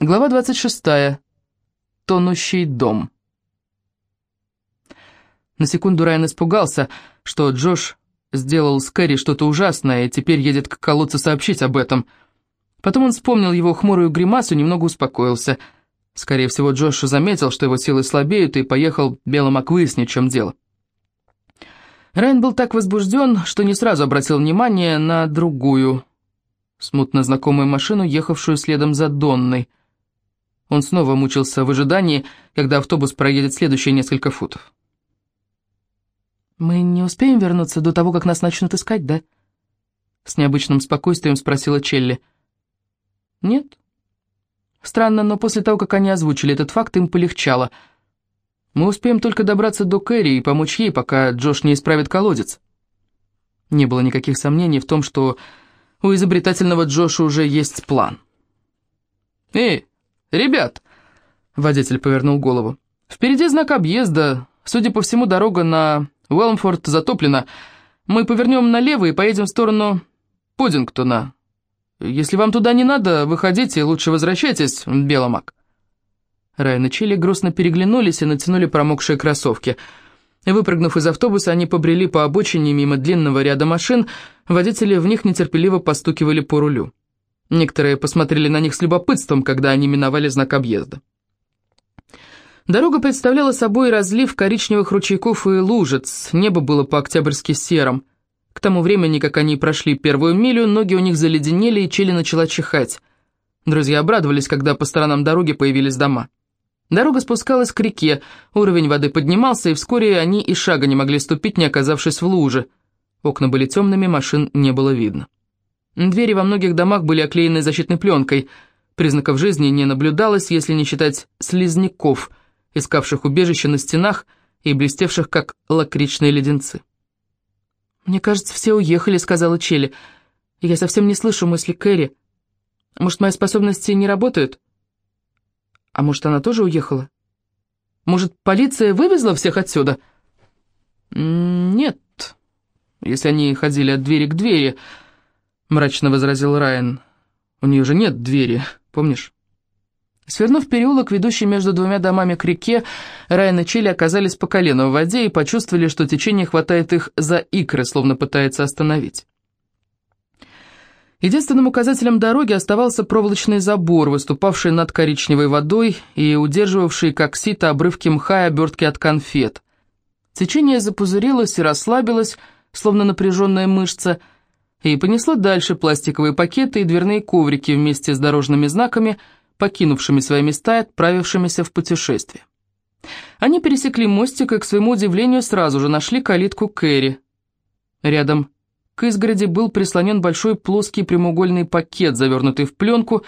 Глава 26. Тонущий дом. На секунду Райан испугался, что Джош сделал с Кэрри что-то ужасное и теперь едет к колодцу сообщить об этом. Потом он вспомнил его хмурую гримасу и немного успокоился. Скорее всего, Джош заметил, что его силы слабеют, и поехал Беломак выяснить, в чем дело. Райан был так возбужден, что не сразу обратил внимание на другую, смутно знакомую машину, ехавшую следом за Донной. Он снова мучился в ожидании, когда автобус проедет следующие несколько футов. «Мы не успеем вернуться до того, как нас начнут искать, да?» С необычным спокойствием спросила Челли. «Нет». Странно, но после того, как они озвучили этот факт, им полегчало. «Мы успеем только добраться до Кэрри и помочь ей, пока Джош не исправит колодец». Не было никаких сомнений в том, что у изобретательного Джоша уже есть план. «Эй, ребят!» — водитель повернул голову. «Впереди знак объезда. Судя по всему, дорога на Уэлмфорд затоплена. Мы повернем налево и поедем в сторону Подингтона. Если вам туда не надо, выходите, лучше возвращайтесь, Беломак». Райан и Чили грустно переглянулись и натянули промокшие кроссовки — Выпрыгнув из автобуса, они побрели по обочине мимо длинного ряда машин, водители в них нетерпеливо постукивали по рулю. Некоторые посмотрели на них с любопытством, когда они миновали знак объезда. Дорога представляла собой разлив коричневых ручейков и лужиц, небо было по-октябрьски серым. К тому времени, как они прошли первую милю, ноги у них заледенели, и Чили начала чихать. Друзья обрадовались, когда по сторонам дороги появились дома. Дорога спускалась к реке, уровень воды поднимался, и вскоре они и шага не могли ступить, не оказавшись в луже. Окна были темными, машин не было видно. Двери во многих домах были оклеены защитной пленкой. Признаков жизни не наблюдалось, если не считать слизняков, искавших убежище на стенах и блестевших, как лакричные леденцы. «Мне кажется, все уехали», — сказала Челли. «Я совсем не слышу мысли Кэрри. Может, мои способности не работают?» А может, она тоже уехала? Может, полиция вывезла всех отсюда? Нет, если они ходили от двери к двери, мрачно возразил Райан. У нее же нет двери, помнишь? Свернув переулок, ведущий между двумя домами к реке, Райан и Чили оказались по колено в воде и почувствовали, что течение хватает их за икры, словно пытается остановить. Единственным указателем дороги оставался проволочный забор, выступавший над коричневой водой и удерживавший, как сито, обрывки мха и обертки от конфет. Течение запузырилось и расслабилось, словно напряженная мышца, и понесло дальше пластиковые пакеты и дверные коврики вместе с дорожными знаками, покинувшими свои места и отправившимися в путешествие. Они пересекли мостик и, к своему удивлению, сразу же нашли калитку Кэрри. Рядом к изгороди был прислонен большой плоский прямоугольный пакет, завернутый в пленку.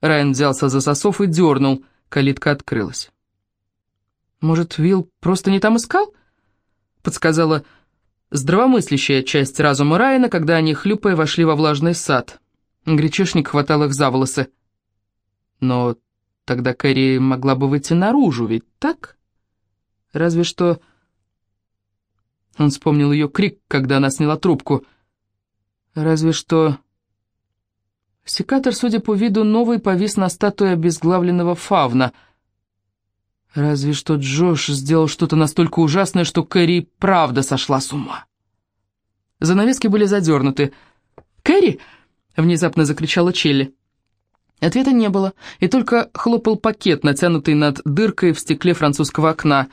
Райан взялся за сосов и дернул. Калитка открылась. «Может, Вилл просто не там искал?» Подсказала здравомыслящая часть разума Райана, когда они, хлюпая, вошли во влажный сад. Гречишник хватал их за волосы. «Но тогда Кэрри могла бы выйти наружу, ведь так? Разве что...» Он вспомнил ее крик, когда она сняла трубку. Разве что... Секатор, судя по виду, новый повис на статуе обезглавленного фавна. Разве что Джош сделал что-то настолько ужасное, что Кэрри правда сошла с ума. Занавески были задернуты. «Кэрри!» — внезапно закричала Челли. Ответа не было, и только хлопал пакет, натянутый над дыркой в стекле французского окна.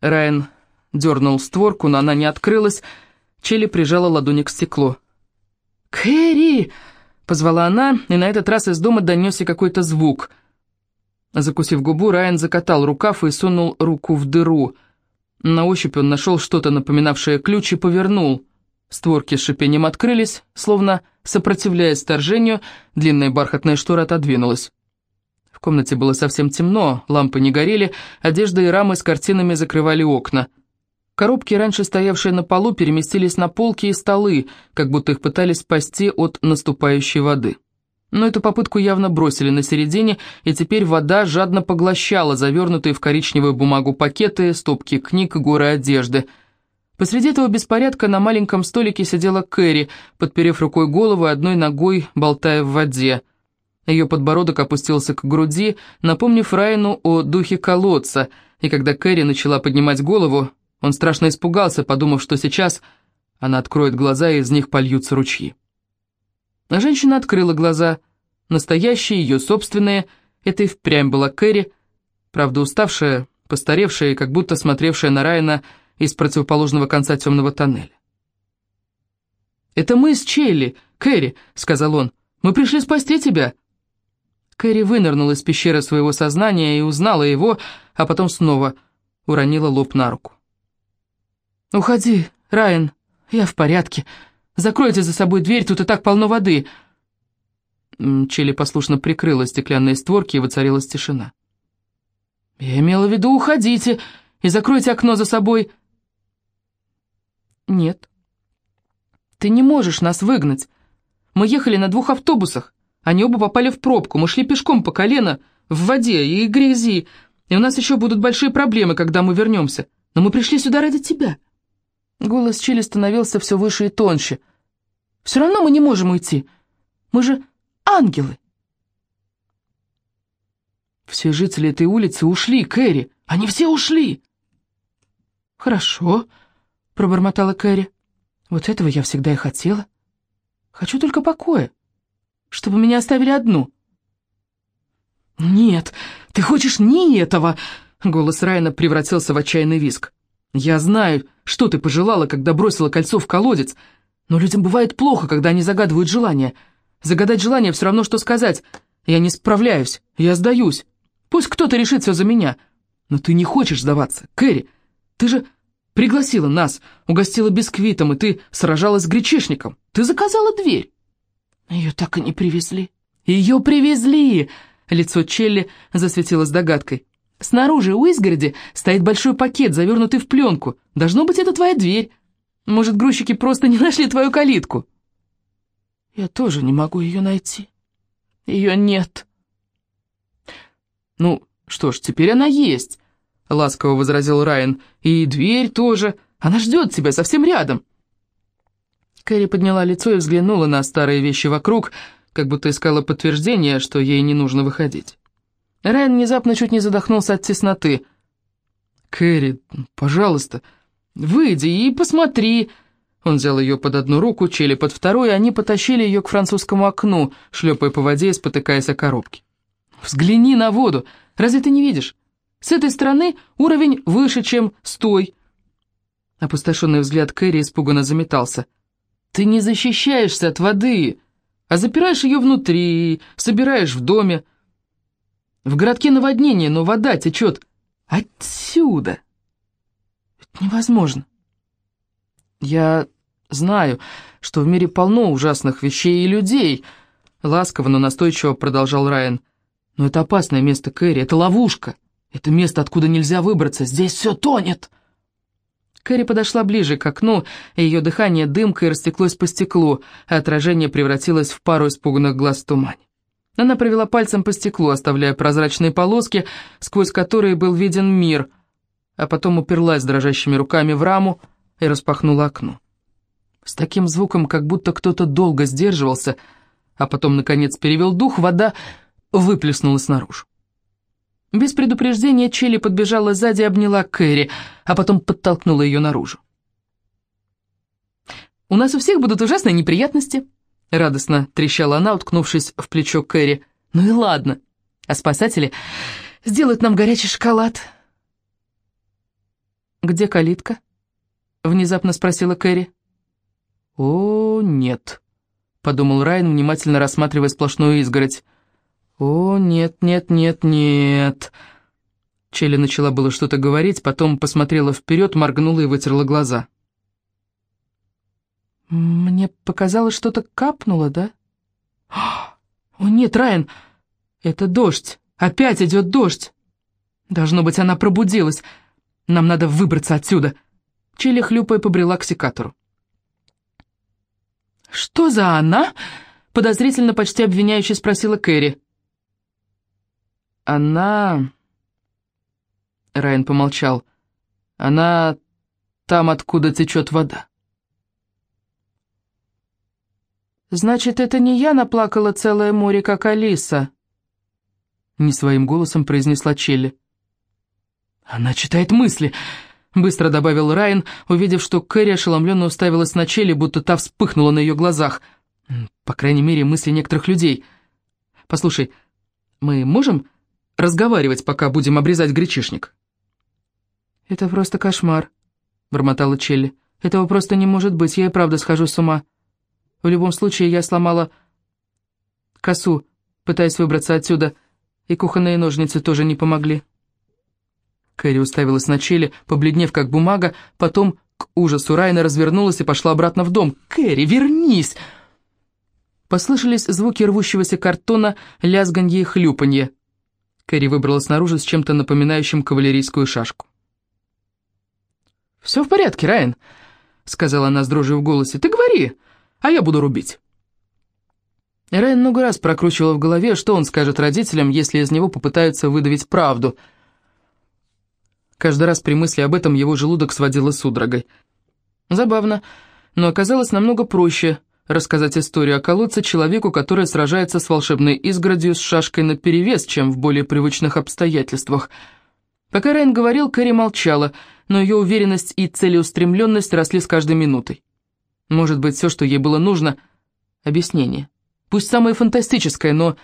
Райан Дернул створку, но она не открылась. Челли прижала ладони к стеклу. «Кэрри!» — позвала она, и на этот раз из дома донесся какой-то звук. Закусив губу, Райан закатал рукав и сунул руку в дыру. На ощупь он нашел что-то напоминавшее ключ и повернул. Створки с шипением открылись, словно сопротивляясь вторжению, длинная бархатная штора отодвинулась. В комнате было совсем темно, лампы не горели, одежда и рамы с картинами закрывали окна — Коробки, раньше стоявшие на полу, переместились на полки и столы, как будто их пытались спасти от наступающей воды. Но эту попытку явно бросили на середине, и теперь вода жадно поглощала завернутые в коричневую бумагу пакеты, стопки книг и горы одежды. Посреди этого беспорядка на маленьком столике сидела Кэрри, подперев рукой голову и одной ногой болтая в воде. Ее подбородок опустился к груди, напомнив Райану о духе колодца, и когда Кэрри начала поднимать голову, он страшно испугался, подумав, что сейчас она откроет глаза, и из них польются ручьи. А женщина открыла глаза. Настоящие, ее собственные, это и впрямь была Кэрри, правда уставшая, постаревшая как будто смотревшая на Райана из противоположного конца темного тоннеля. «Это мы с Челли, Кэрри», — сказал он. «Мы пришли спасти тебя». Кэрри вынырнула из пещеры своего сознания и узнала его, а потом снова уронила лоб на руку. «Уходи, Райан, я в порядке. Закройте за собой дверь, тут и так полно воды». Челли послушно прикрыла стеклянные створки, и воцарилась тишина. «Я имела в виду, уходите и закройте окно за собой». «Нет, ты не можешь нас выгнать. Мы ехали на двух автобусах. Они оба попали в пробку, мы шли пешком по колено, в воде и грязи, и у нас еще будут большие проблемы, когда мы вернемся. Но мы пришли сюда ради тебя». Голос Чили становился все выше и тоньше. «Все равно мы не можем уйти. Мы же ангелы». «Все жители этой улицы ушли, Кэрри. Они все ушли». «Хорошо», — пробормотала Кэрри. «Вот этого я всегда и хотела. Хочу только покоя» чтобы меня оставили одну». «Нет, ты хочешь не этого!» Голос Райана превратился в отчаянный визг. «Я знаю, что ты пожелала, когда бросила кольцо в колодец, но людям бывает плохо, когда они загадывают желание. Загадать желание все равно, что сказать. Я не справляюсь, я сдаюсь. Пусть кто-то решит все за меня. Но ты не хочешь сдаваться, Кэрри. Ты же пригласила нас, угостила бисквитом, и ты сражалась с гречишником. Ты заказала дверь. Ее так и не привезли. Ее привезли! Лицо Челли засветилось догадкой. Снаружи у изгороди стоит большой пакет, завернутый в пленку. Должно быть, это твоя дверь. Может, грузчики просто не нашли твою калитку? Я тоже не могу ее найти. Ее нет. Ну, что ж, теперь она есть, ласково возразил Райан. И дверь тоже. Она ждет тебя совсем рядом. Кэрри подняла лицо и взглянула на старые вещи вокруг, как будто искала подтверждение, что ей не нужно выходить. Райан внезапно чуть не задохнулся от тесноты. «Кэрри, пожалуйста, выйди и посмотри!» Он взял ее под одну руку, Чели под вторую, и они потащили ее к французскому окну, шлепая по воде и спотыкаясь о коробке. «Взгляни на воду! Разве ты не видишь? С этой стороны уровень выше, чем с той!» Опустошенный взгляд Кэрри испуганно заметался – ты не защищаешься от воды, а запираешь ее внутри, собираешь в доме. В городке наводнение, но вода течет отсюда. Это невозможно. Я знаю, что в мире полно ужасных вещей и людей, ласково, но настойчиво продолжал Райан. Но это опасное место, Кэрри, это ловушка. Это место, откуда нельзя выбраться, здесь все тонет. Кэрри подошла ближе к окну, и ее дыхание дымкой растеклось по стеклу, а отражение превратилось в пару испуганных глаз в тумане. Она провела пальцем по стеклу, оставляя прозрачные полоски, сквозь которые был виден мир, а потом уперлась дрожащими руками в раму и распахнула окно. С таким звуком, как будто кто-то долго сдерживался, а потом, наконец, перевел дух, вода выплеснулась наружу. Без предупреждения Челли подбежала сзади и обняла Кэрри, а потом подтолкнула ее наружу. «У нас у всех будут ужасные неприятности», — радостно трещала она, уткнувшись в плечо Кэрри. «Ну и ладно, а спасатели сделают нам горячий шоколад». «Где калитка?» — внезапно спросила Кэрри. «О, нет», — подумал Райан, внимательно рассматривая сплошную изгородь. «О, нет, нет, нет, нет...» Челли начала было что-то говорить, потом посмотрела вперед, моргнула и вытерла глаза. «Мне показалось, что-то капнуло, да?» «О, нет, Райан, это дождь, опять идет дождь!» «Должно быть, она пробудилась. Нам надо выбраться отсюда!» Челли, хлюпая, побрела к секатору. «Что за она?» — подозрительно, почти обвиняюще спросила Кэрри. «Она...» Райан помолчал. «Она там, откуда течет вода». «Значит, это не я наплакала целое море, как Алиса?» Не своим голосом произнесла Челли. «Она читает мысли», — быстро добавил Райан, увидев, что Кэрри ошеломленно уставилась на Челли, будто та вспыхнула на ее глазах. По крайней мере, мысли некоторых людей. «Послушай, мы можем разговаривать, пока будем обрезать гречишник?» «Это просто кошмар», — бормотала Челли. «Этого просто не может быть, я и правда схожу с ума. В любом случае, я сломала косу, пытаясь выбраться отсюда, и кухонные ножницы тоже не помогли». Кэрри уставилась на Челли, побледнев как бумага, потом к ужасу Райна развернулась и пошла обратно в дом. «Кэрри, вернись!» Послышались звуки рвущегося картона, лязганье и хлюпанье. Кэрри выбралась снаружи с чем-то напоминающим кавалерийскую шашку. «Все в порядке, Райан», — сказала она с дрожью в голосе. «Ты говори, а я буду рубить». Райан много раз прокручивал в голове, что он скажет родителям, если из него попытаются выдавить правду. Каждый раз при мысли об этом его желудок сводило судорогой. Забавно, но оказалось намного проще рассказать историю о колодце человеку, который сражается с волшебной изгородью с шашкой наперевес, чем в более привычных обстоятельствах. Пока Райан говорил, Кэрри молчала, но ее уверенность и целеустремленность росли с каждой минутой. Может быть, все, что ей было нужно — объяснение. Пусть самое фантастическое, но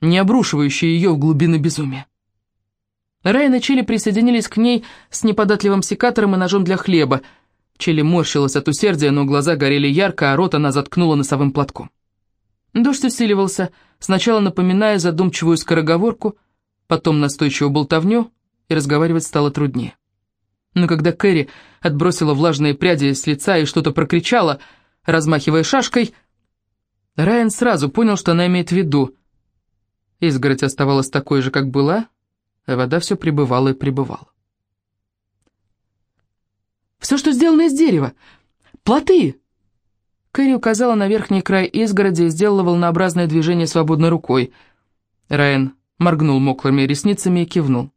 не обрушивающее ее в глубины безумия. Райан и Чили присоединились к ней с неподатливым секатором и ножом для хлеба — Челли морщилась от усердия, но глаза горели ярко, а рот она заткнула носовым платком. Дождь усиливался, сначала напоминая задумчивую скороговорку, потом настойчивую болтовню, и разговаривать стало труднее. Но когда Кэрри отбросила влажные пряди с лица и что-то прокричала, размахивая шашкой, Райан сразу понял, что она имеет в виду. Изгородь оставалась такой же, как была, а вода все пребывала и пребывала. Все, что сделано из дерева. Плоты!» Кэрри указала на верхний край изгороди и сделала волнообразное движение свободной рукой. Райан моргнул мокрыми ресницами и кивнул.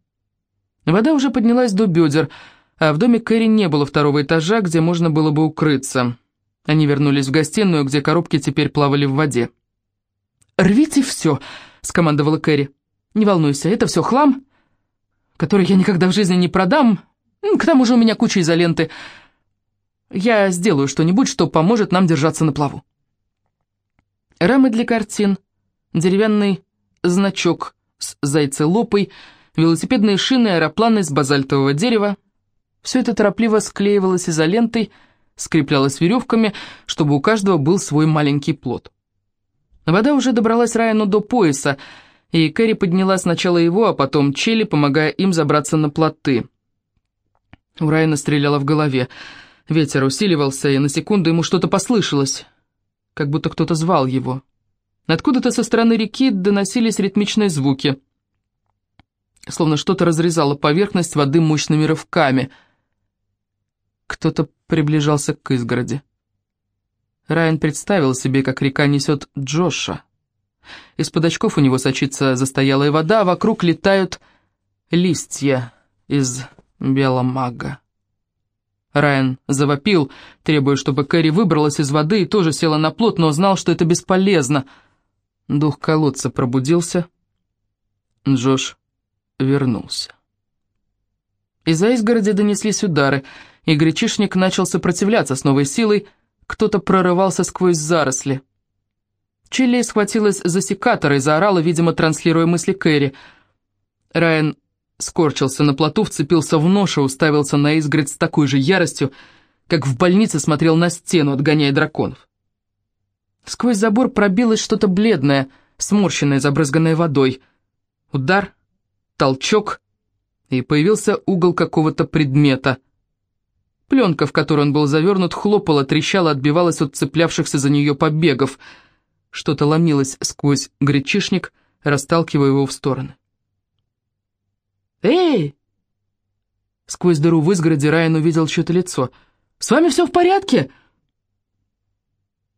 Вода уже поднялась до бедер, а в доме Кэрри не было второго этажа, где можно было бы укрыться. Они вернулись в гостиную, где коробки теперь плавали в воде. «Рвите все!» — скомандовала Кэрри. «Не волнуйся, это все хлам, который я никогда в жизни не продам, к тому же у меня куча изоленты. Я сделаю что-нибудь, что поможет нам держаться на плаву. Рамы для картин, деревянный значок с зайцелопой, велосипедные шины, аэропланы из базальтового дерева. Все это торопливо склеивалось изолентой, скреплялось веревками, чтобы у каждого был свой маленький плод. Вода уже добралась Райану до пояса, и Кэрри подняла сначала его, а потом Челли, помогая им забраться на плоты. У Райана стреляло в голове. Ветер усиливался, и на секунду ему что-то послышалось, как будто кто-то звал его. Откуда-то со стороны реки доносились ритмичные звуки, словно что-то разрезало поверхность воды мощными рывками. Кто-то приближался к изгороди. Райан представил себе, как река несет Джоша. Из-под очков у него сочится застоялая вода, а вокруг летают листья из беломага. Райан завопил, требуя, чтобы Кэрри выбралась из воды и тоже села на плот, но знал, что это бесполезно. Дух колодца пробудился. Джош вернулся. Из-за изгороди донеслись удары, и гречишник начал сопротивляться с новой силой, кто-то прорывался сквозь заросли. Чилли схватилась за секатор и заорала, видимо, транслируя мысли Кэрри. Райан Скорчился на плоту, вцепился в нож и уставился на изгородь с такой же яростью, как в больнице смотрел на стену, отгоняя драконов. Сквозь забор пробилось что-то бледное, сморщенное, забрызганное водой. Удар, толчок, и появился угол какого-то предмета. Пленка, в которую он был завернут, хлопала, трещала, отбивалась от цеплявшихся за нее побегов. Что-то ломилось сквозь гречишник, расталкивая его в стороны. «Эй!» Сквозь дыру в изгороде Райан увидел чье-то лицо. «С вами все в порядке?»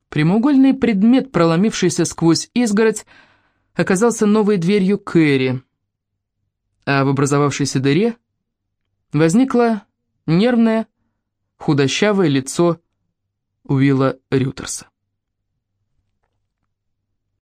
Прямоугольный предмет, проломившийся сквозь изгородь, оказался новой дверью Кэрри. А в образовавшейся дыре возникло нервное, худощавое лицо Уилла Рютерса.